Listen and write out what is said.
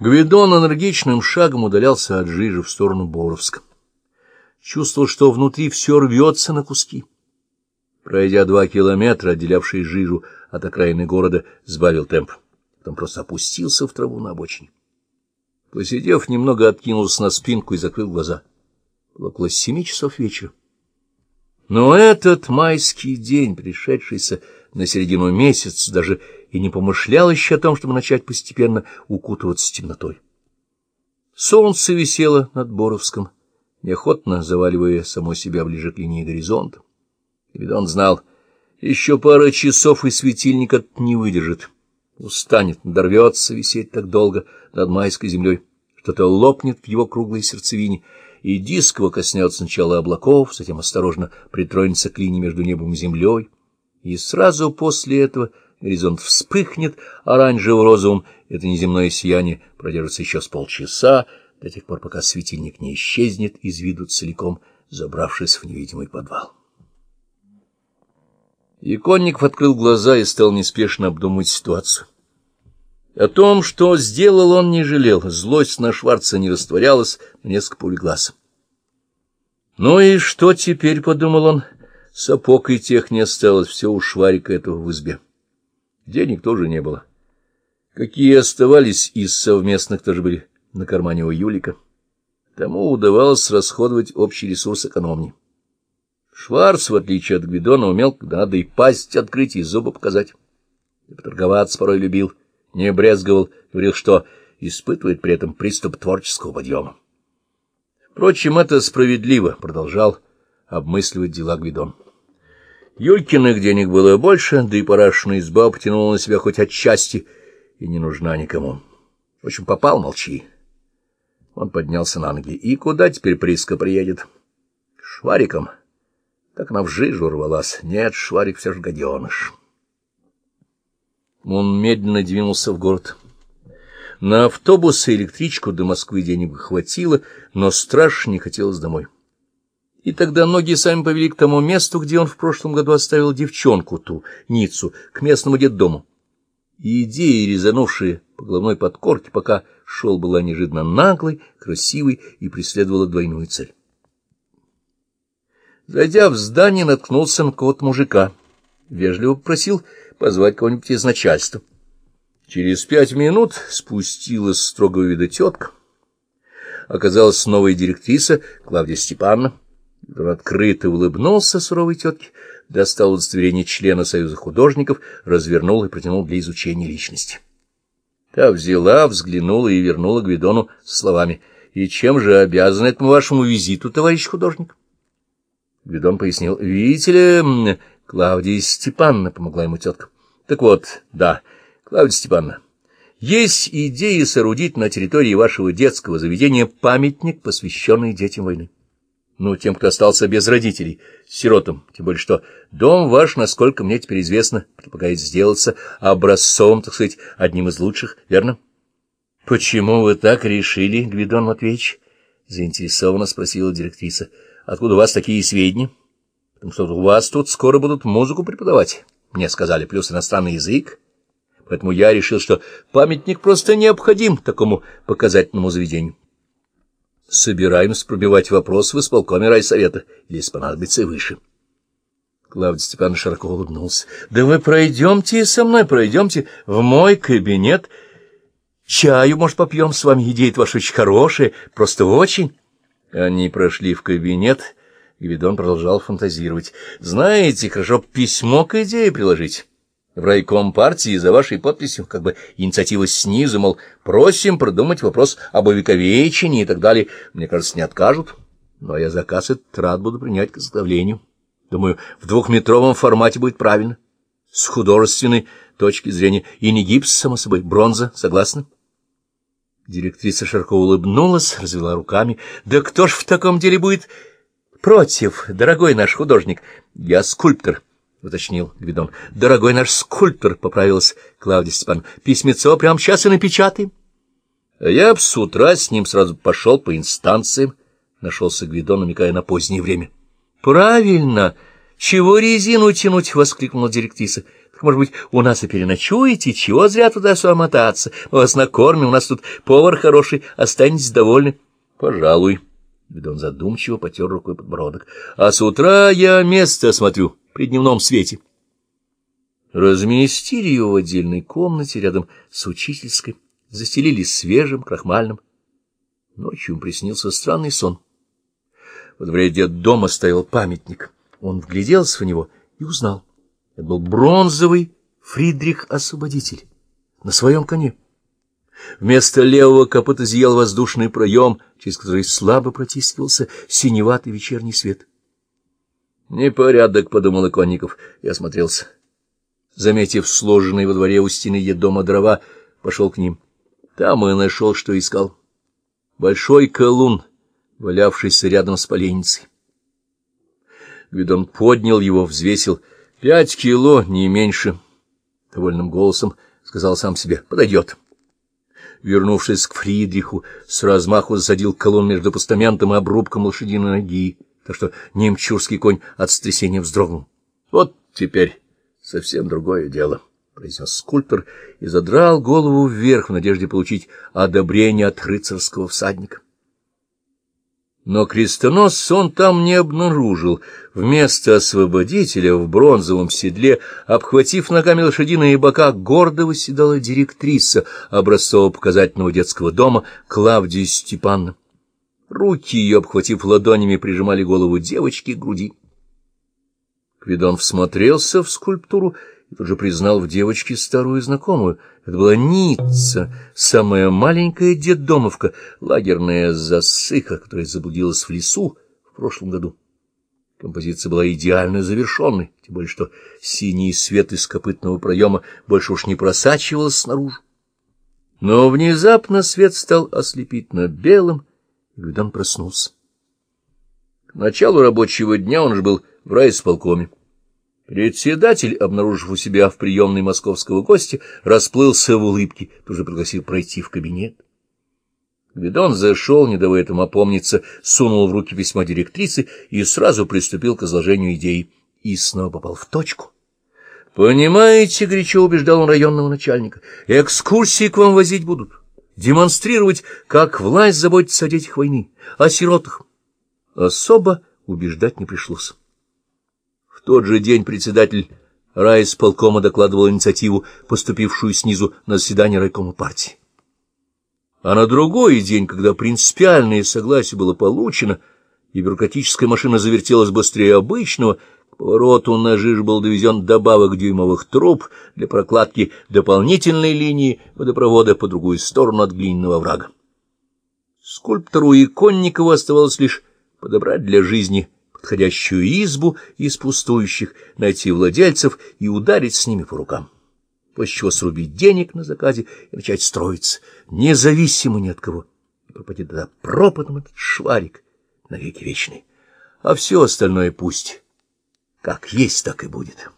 Гвидон энергичным шагом удалялся от жижи в сторону Боровска. Чувствовал, что внутри все рвется на куски. Пройдя два километра, отделявшие жижу от окраины города, сбавил темп. Потом просто опустился в траву на обочине. Посидев, немного откинулся на спинку и закрыл глаза. Было около семи часов вечера. Но этот майский день, пришедшийся на середину месяца, даже и не помышлял еще о том, чтобы начать постепенно укутываться темнотой. Солнце висело над Боровском, неохотно заваливая само себя ближе к линии горизонта. Ведь он знал, еще пара часов и светильник от не выдержит. Устанет, дорвется висеть так долго над майской землей, что-то лопнет в его круглой сердцевине — и диск его коснется сначала облаков, затем осторожно притронется к линии между небом и землей, и сразу после этого горизонт вспыхнет оранжево-розовым, это неземное сияние продержится еще с полчаса, до тех пор, пока светильник не исчезнет из виду целиком, забравшись в невидимый подвал. Иконников открыл глаза и стал неспешно обдумывать ситуацию. О том, что сделал, он не жалел, злость на Шварца не растворялась, несколько улеглась. Ну и что теперь, — подумал он, — сапог и тех не осталось, все у Шварика этого в избе. Денег тоже не было. Какие оставались из совместных, тоже были на кармане у Юлика. Тому удавалось расходовать общий ресурс экономнее. Шварц, в отличие от Гвидона, умел, когда надо и пасть открыть, и зубы показать. И поторговаться порой любил — не брезговал, говорил, что испытывает при этом приступ творческого подъема. Впрочем, это справедливо, — продолжал обмысливать дела Гвидон. Юлькиных денег было больше, да и парашная изба потянула на себя хоть отчасти и не нужна никому. В общем, попал, молчи. Он поднялся на ноги. И куда теперь Приска приедет? Швариком. Так она в жижу рвалась. Нет, Шварик все же гаденыш. Он медленно двинулся в город. На автобус и электричку до Москвы денег хватило, но страшно не хотелось домой. И тогда ноги сами повели к тому месту, где он в прошлом году оставил девчонку ту, Ницу, к местному детдому. И идея, резанувшая по головной подкорке, пока шел, была неожиданно наглой, красивой и преследовала двойную цель. Зайдя в здание, наткнулся на кого-то мужика. Вежливо попросил позвать кого-нибудь из начальства. Через пять минут спустилась строгого вида тетка. Оказалась новая директриса Клавдия Степановна. Он открыто улыбнулся суровой тетке, достал удостоверение члена Союза художников, развернул и протянул для изучения личности. Та взяла, взглянула и вернула Гвидону со словами «И чем же обязан этому вашему визиту, товарищ художник?» Гвидон пояснил «Видите ли, Клавдия Степановна помогла ему тетка. Так вот, да, Клавдия Степановна, есть идея соорудить на территории вашего детского заведения памятник, посвященный детям войны. Ну, тем, кто остался без родителей, сиротам, тем более что дом ваш, насколько мне теперь известно, предполагает сделаться образцом, так сказать, одним из лучших, верно? — Почему вы так решили, Гвидон Матвеевич? — заинтересованно спросила директриса. — Откуда у вас такие сведения? — потому что у вас тут скоро будут музыку преподавать, мне сказали, плюс иностранный язык. Поэтому я решил, что памятник просто необходим такому показательному заведению. Собираемся пробивать вопрос в исполкоме райсовета, если понадобится и выше. Клавдий Степанович широко улыбнулся. — Да вы пройдемте со мной, пройдемте в мой кабинет. Чаю, может, попьем с вами, идея ваша очень хорошая, просто очень. Они прошли в кабинет Гвидон продолжал фантазировать. «Знаете, хорошо письмо к идее приложить. В райком партии за вашей подписью, как бы инициатива снизу, мол, просим продумать вопрос об увековечении и так далее. Мне кажется, не откажут. Но я заказ этот рад буду принять к изготовлению. Думаю, в двухметровом формате будет правильно. С художественной точки зрения. И не гипс, само собой, бронза, согласны?» Директриса широко улыбнулась, развела руками. «Да кто ж в таком деле будет...» Против, дорогой наш художник. Я скульптор, — уточнил Гвидон. Дорогой наш скульптор, — поправилась Клавдия Степан. Письмецо прямо сейчас и напечатаем. А я б с утра с ним сразу пошел по инстанциям, — нашелся Гвидон, намекая на позднее время. — Правильно! Чего резину тянуть? — воскликнула директриса. — Так, может быть, у нас и переночуете? Чего зря туда сюда мотаться? Мы вас накормим, у нас тут повар хороший, останетесь довольны. Пожалуй. Гвидон задумчиво потер рукой подбородок. А с утра я место осмотрю при дневном свете. Разместили его в отдельной комнате рядом с учительской, застелили свежим, крахмальным. Ночью ему приснился странный сон. Во дворе дома стоял памятник. Он вгляделся в него и узнал. Это был бронзовый Фридрих-освободитель на своем коне. Вместо левого копыта зиял воздушный проем, через который слабо протискивался синеватый вечерний свет. «Непорядок», — подумал Иконников и осмотрелся. Заметив сложенные во дворе у стены дома дрова, пошел к ним. Там и нашел, что искал. Большой колун, валявшийся рядом с поленницей. Гвидон поднял его, взвесил. Пять кило, не меньше. Довольным голосом сказал сам себе. Подойдет. Вернувшись к Фридриху, с размаху засадил колонн между постаментом и обрубком лошадиной ноги, так что немчурский конь от стрясения вздрогнул. Вот теперь совсем другое дело. — произнес скульптор и задрал голову вверх в надежде получить одобрение от рыцарского всадника. Но крестонос он там не обнаружил. Вместо освободителя в бронзовом седле, обхватив ногами лошадиные бока, гордо восседала директриса образцово-показательного детского дома Клавдия Степановна. Руки ее, обхватив ладонями, прижимали голову девочки к груди. Квидон всмотрелся в скульптуру и тут же признал в девочке старую знакомую. Это была Ницца, самая маленькая детдомовка, лагерная засыха, которая заблудилась в лесу в прошлом году. Композиция была идеально завершенной, тем более что синий свет из копытного проема больше уж не просачивался снаружи. Но внезапно свет стал ослепительно белым, Гвидон проснулся. К началу рабочего дня он же был в райисполкоме. Председатель, обнаружив у себя в приемной московского гостя, расплылся в улыбке, тут же пригласил пройти в кабинет. Гвидон зашел, не давая этому опомниться, сунул в руки письмо директрисы и сразу приступил к изложению идеи. И снова попал в точку. «Понимаете, — горячо убеждал он районного начальника, — экскурсии к вам возить будут, демонстрировать, как власть заботится о детях войны, о сиротах». Особо убеждать не пришлось тот же день председатель райисполкома докладывал инициативу, поступившую снизу на заседание райкома партии. А на другой день, когда принципиальное согласие было получено, и бюрократическая машина завертелась быстрее обычного, повороту на жиж был довезен добавок дюймовых труб для прокладки дополнительной линии водопровода по другую сторону от глиняного врага. Скульптору Иконникову оставалось лишь подобрать для жизни подходящую избу из пустующих, найти владельцев и ударить с ними по рукам, после чего срубить денег на заказе и начать строиться, независимо ни от кого. И пропадет тогда пропадом этот шварик навеки вечный. А все остальное пусть как есть, так и будет».